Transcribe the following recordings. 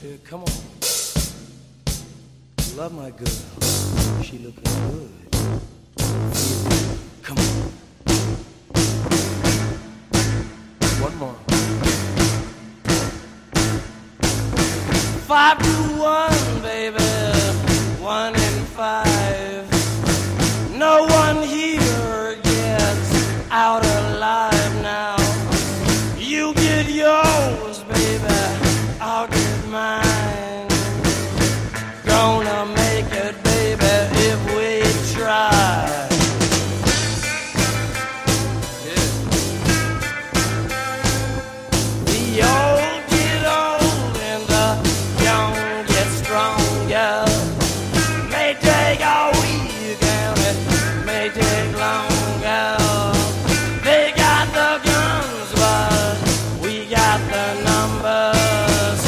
Yeah, come on. Love my girl. She looking good. Come on. One more. Five to one, baby. One numbers.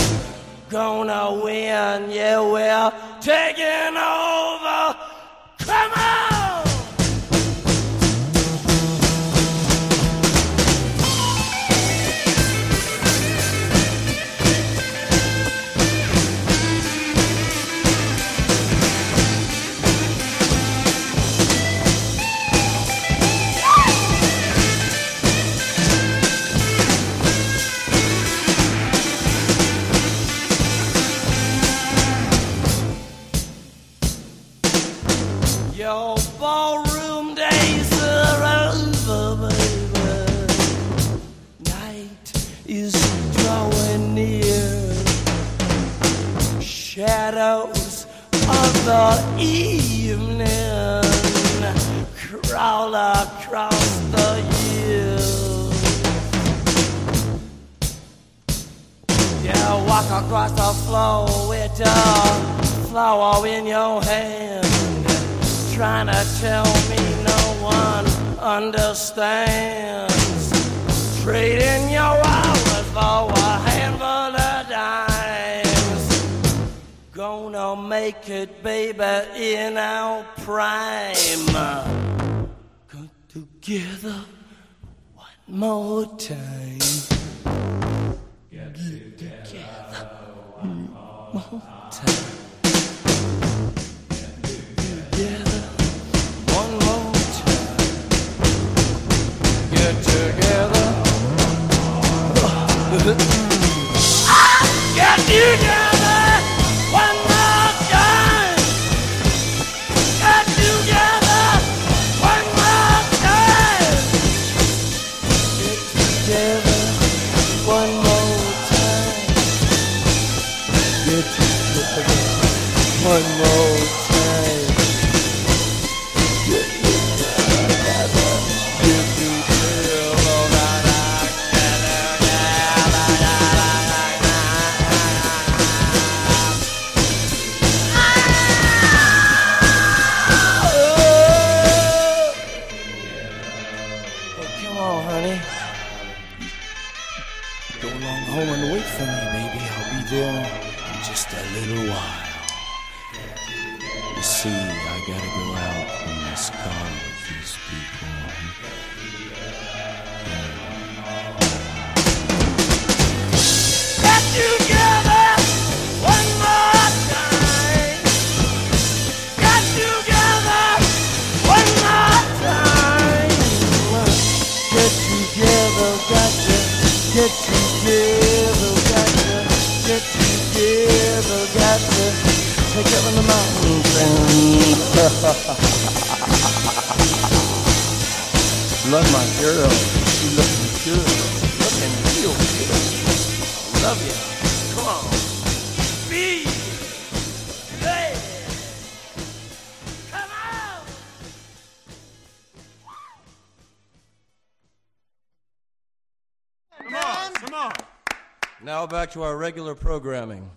Gonna win, yeah, we're taking over. Your ballroom days are over, baby. Night is drawing near. Shadows of the evening crawl across the hills. Yeah, walk across the floor with a flower in your hand trying to tell me no one understands. Trading your hours for a handful of dimes. Gonna make it, baby, in our prime. Come together one more time. Get together one more time. Get together one more time. Get together one more time. Get together one more time. Get together one more come on, honey. Go along home and wait for me, baby. I'll be there in just a little while. You see, I gotta go out in this car with these people. Together, gotcha. Get together, gotcha. Take up on the mountains. Love my girl. She looking good. Looking real good. Love you. Now back to our regular programming.